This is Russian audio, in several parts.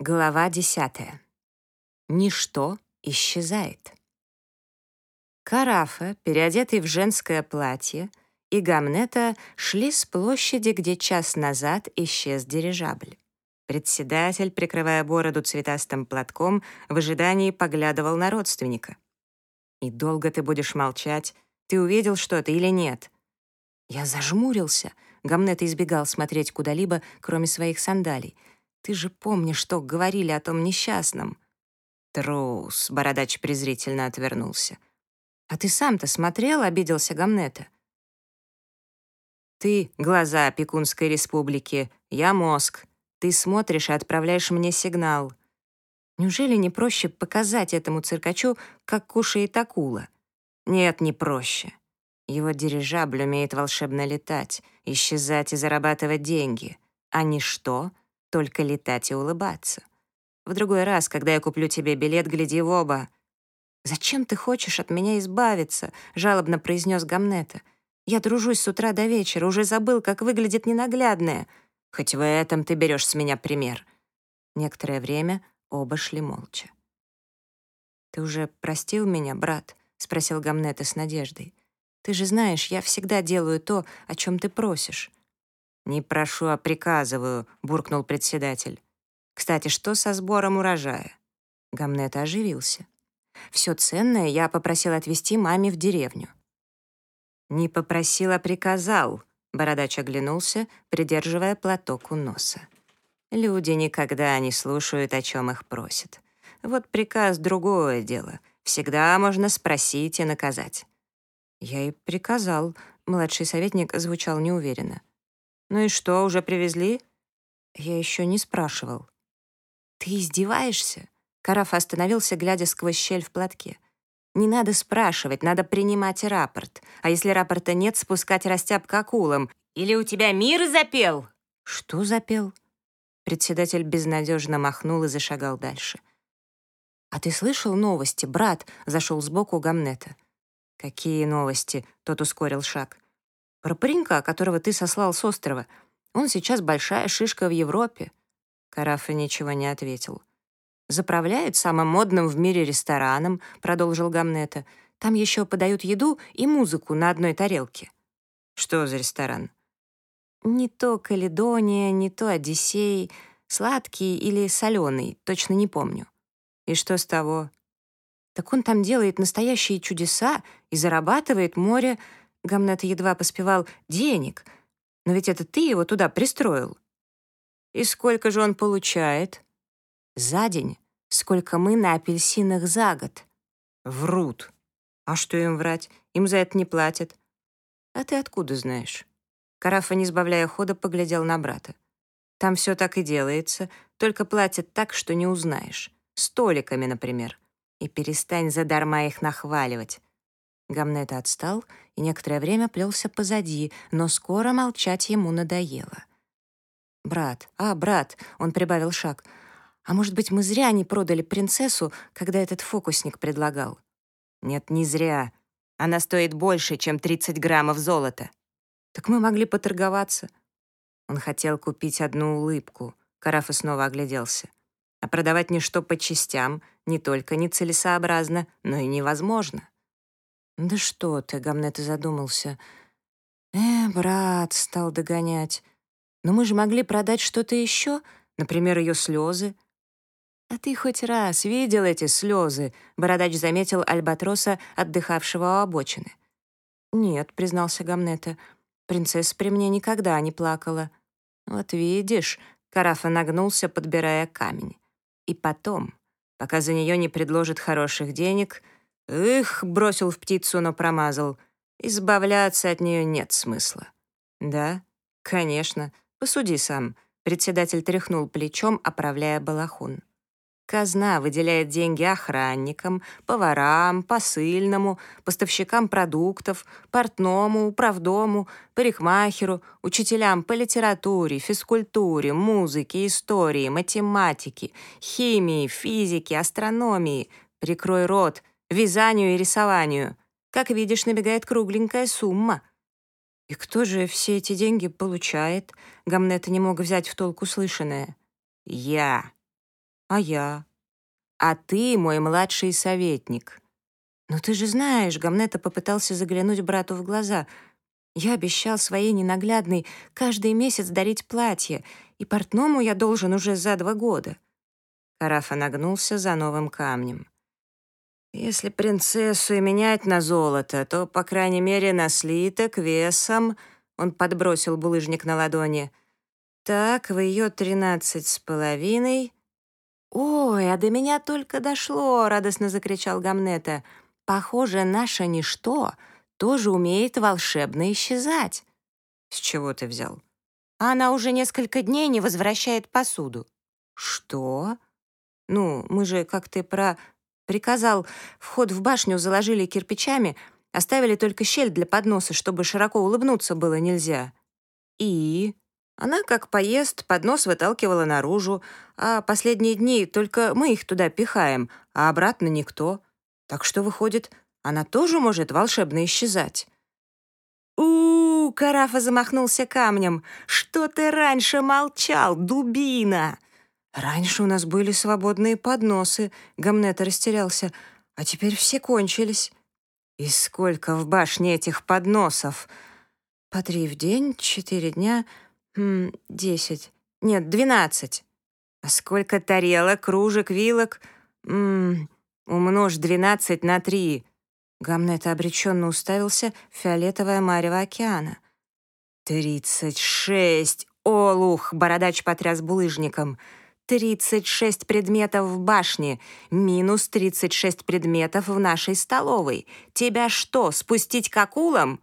Глава десятая. Ничто исчезает. Карафа, переодетый в женское платье, и Гамнета шли с площади, где час назад исчез дирижабль. Председатель, прикрывая бороду цветастым платком, в ожидании поглядывал на родственника. «И долго ты будешь молчать? Ты увидел что-то или нет?» Я зажмурился. Гамнета избегал смотреть куда-либо, кроме своих сандалий. «Ты же помнишь, что говорили о том несчастном?» «Трус», — бородач презрительно отвернулся. «А ты сам-то смотрел?» — обиделся Гамнета. «Ты — глаза Опекунской республики, я — мозг. Ты смотришь и отправляешь мне сигнал. Неужели не проще показать этому циркачу, как кушает акула? Нет, не проще. Его дирижабль умеет волшебно летать, исчезать и зарабатывать деньги. А ничто — только летать и улыбаться. В другой раз, когда я куплю тебе билет, гляди в оба. «Зачем ты хочешь от меня избавиться?» — жалобно произнес Гамнета. «Я дружусь с утра до вечера, уже забыл, как выглядит ненаглядная. Хоть в этом ты берешь с меня пример». Некоторое время оба шли молча. «Ты уже простил меня, брат?» — спросил Гамнета с надеждой. «Ты же знаешь, я всегда делаю то, о чем ты просишь». «Не прошу, а приказываю», — буркнул председатель. «Кстати, что со сбором урожая?» Гамнета оживился. «Все ценное я попросил отвезти маме в деревню». «Не попросил, а приказал», Бородач оглянулся, придерживая платок у носа. Люди никогда не слушают, о чем их просят. Вот приказ — другое дело. Всегда можно спросить и наказать. Я и приказал. Младший советник звучал неуверенно. «Ну и что, уже привезли?» Я еще не спрашивал. «Ты издеваешься?» Караф остановился, глядя сквозь щель в платке. Не надо спрашивать, надо принимать рапорт. А если рапорта нет, спускать растяп к акулам. Или у тебя мир запел?» «Что запел?» Председатель безнадежно махнул и зашагал дальше. «А ты слышал новости? Брат зашел сбоку Гамнета». «Какие новости?» — тот ускорил шаг. «Про паренька, которого ты сослал с острова. Он сейчас большая шишка в Европе». Карафа ничего не ответил. «Заправляет самым модным в мире рестораном», — продолжил Гамнета. «Там еще подают еду и музыку на одной тарелке». «Что за ресторан?» «Не то Каледония, не то Одиссей. Сладкий или соленый, точно не помню». «И что с того?» «Так он там делает настоящие чудеса и зарабатывает море...» Гамнет едва поспевал «денег». «Но ведь это ты его туда пристроил». «И сколько же он получает?» За день, сколько мы на апельсинах за год. Врут. А что им врать? Им за это не платят. А ты откуда знаешь? Карафа, не сбавляя хода, поглядел на брата. Там все так и делается, только платят так, что не узнаешь. Столиками, например. И перестань задарма их нахваливать. Гамнета отстал и некоторое время плелся позади, но скоро молчать ему надоело. «Брат, а, брат!» — он прибавил шаг — а может быть, мы зря не продали принцессу, когда этот фокусник предлагал? Нет, не зря. Она стоит больше, чем 30 граммов золота. Так мы могли поторговаться. Он хотел купить одну улыбку. Карафа снова огляделся. А продавать ничто по частям не только нецелесообразно, но и невозможно. «Да что ты», — Гамнет задумался. «Э, брат», — стал догонять. «Но мы же могли продать что-то еще, например, ее слезы. «А ты хоть раз видел эти слезы?» — бородач заметил альбатроса, отдыхавшего у обочины. «Нет», — признался Гамнета, — «принцесса при мне никогда не плакала». «Вот видишь», — Карафа нагнулся, подбирая камень. «И потом, пока за нее не предложат хороших денег, их бросил в птицу, но промазал, избавляться от нее нет смысла». «Да, конечно, посуди сам», — председатель тряхнул плечом, оправляя балахун. Казна выделяет деньги охранникам, поварам, посыльному, поставщикам продуктов, портному, управдому, парикмахеру, учителям по литературе, физкультуре, музыке, истории, математике, химии, физике, астрономии. Прикрой рот, вязанию и рисованию. Как видишь, набегает кругленькая сумма. И кто же все эти деньги получает? Гамнета не мог взять в толк услышанное. Я. А я? А ты мой младший советник. Но ты же знаешь, Гамнета попытался заглянуть брату в глаза. Я обещал своей ненаглядной каждый месяц дарить платье, и портному я должен уже за два года. Карафа нагнулся за новым камнем. Если принцессу и менять на золото, то, по крайней мере, на слиток весом... Он подбросил булыжник на ладони. Так, в ее тринадцать с половиной... «Ой, а до меня только дошло!» — радостно закричал Гамнета. «Похоже, наше ничто тоже умеет волшебно исчезать». «С чего ты взял?» «Она уже несколько дней не возвращает посуду». «Что?» «Ну, мы же, как ты про Приказал, вход в башню заложили кирпичами, оставили только щель для подноса, чтобы широко улыбнуться было нельзя. И она, как поест, поднос выталкивала наружу, а последние дни только мы их туда пихаем, а обратно никто. Так что, выходит, она тоже может волшебно исчезать. у, -у, -у Карафа замахнулся камнем. «Что ты раньше молчал, дубина?» «Раньше у нас были свободные подносы», — Гамнет растерялся, «а теперь все кончились». «И сколько в башне этих подносов?» «По три в день, четыре дня, м, десять, нет, двенадцать». «А сколько тарелок, кружек, вилок?» м «Умножь двенадцать на три». Гамнет обреченно уставился в фиолетовое марево океана. «Тридцать шесть! Олух!» — бородач потряс булыжником — 36 предметов в башне, минус 36 предметов в нашей столовой. Тебя что, спустить к акулам?»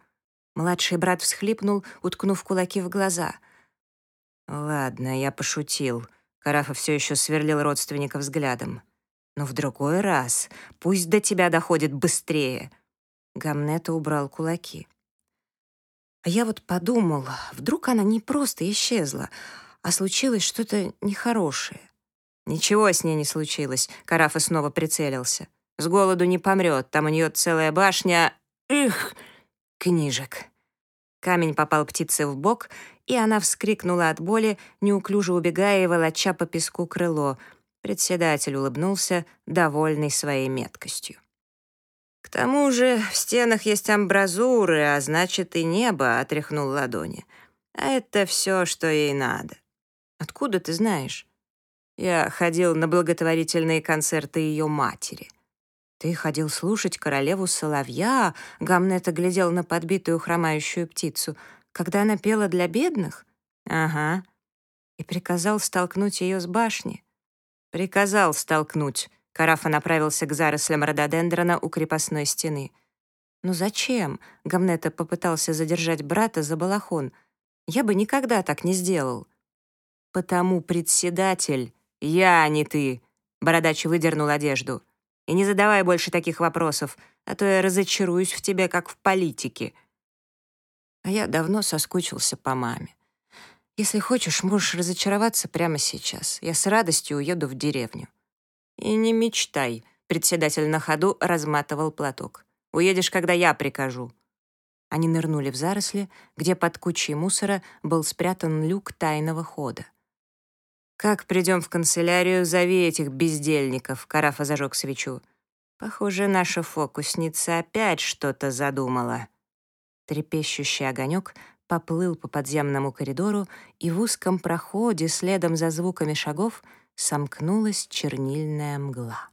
Младший брат всхлипнул, уткнув кулаки в глаза. «Ладно, я пошутил». Карафа все еще сверлил родственника взглядом. «Но в другой раз. Пусть до тебя доходит быстрее». Гамнета убрал кулаки. А я вот подумал, вдруг она не просто исчезла, а случилось что-то нехорошее. Ничего с ней не случилось, Карафа снова прицелился. С голоду не помрет, там у нее целая башня... Их! Книжек. Камень попал птице в бок, и она вскрикнула от боли, неуклюже убегая и волоча по песку крыло. Председатель улыбнулся, довольный своей меткостью. «К тому же в стенах есть амбразуры, а значит и небо», — отряхнул ладони. «А это все, что ей надо». Откуда ты знаешь? Я ходил на благотворительные концерты ее матери. Ты ходил слушать королеву Соловья, Гамнет глядел на подбитую хромающую птицу, когда она пела для бедных? Ага. И приказал столкнуть ее с башни. Приказал столкнуть. Карафа направился к зарослям рододендрона у крепостной стены. «Ну зачем?» — Гамнета попытался задержать брата за балахон. «Я бы никогда так не сделал». «Потому председатель, я, а не ты», — Бородач выдернул одежду. «И не задавай больше таких вопросов, а то я разочаруюсь в тебе, как в политике». А я давно соскучился по маме. Если хочешь, можешь разочароваться прямо сейчас. Я с радостью уеду в деревню. И не мечтай, председатель на ходу разматывал платок. Уедешь, когда я прикажу. Они нырнули в заросли, где под кучей мусора был спрятан люк тайного хода. «Как придем в канцелярию, зови этих бездельников», — Карафа зажег свечу. «Похоже, наша фокусница опять что-то задумала». Трепещущий огонек поплыл по подземному коридору, и в узком проходе, следом за звуками шагов, сомкнулась чернильная мгла.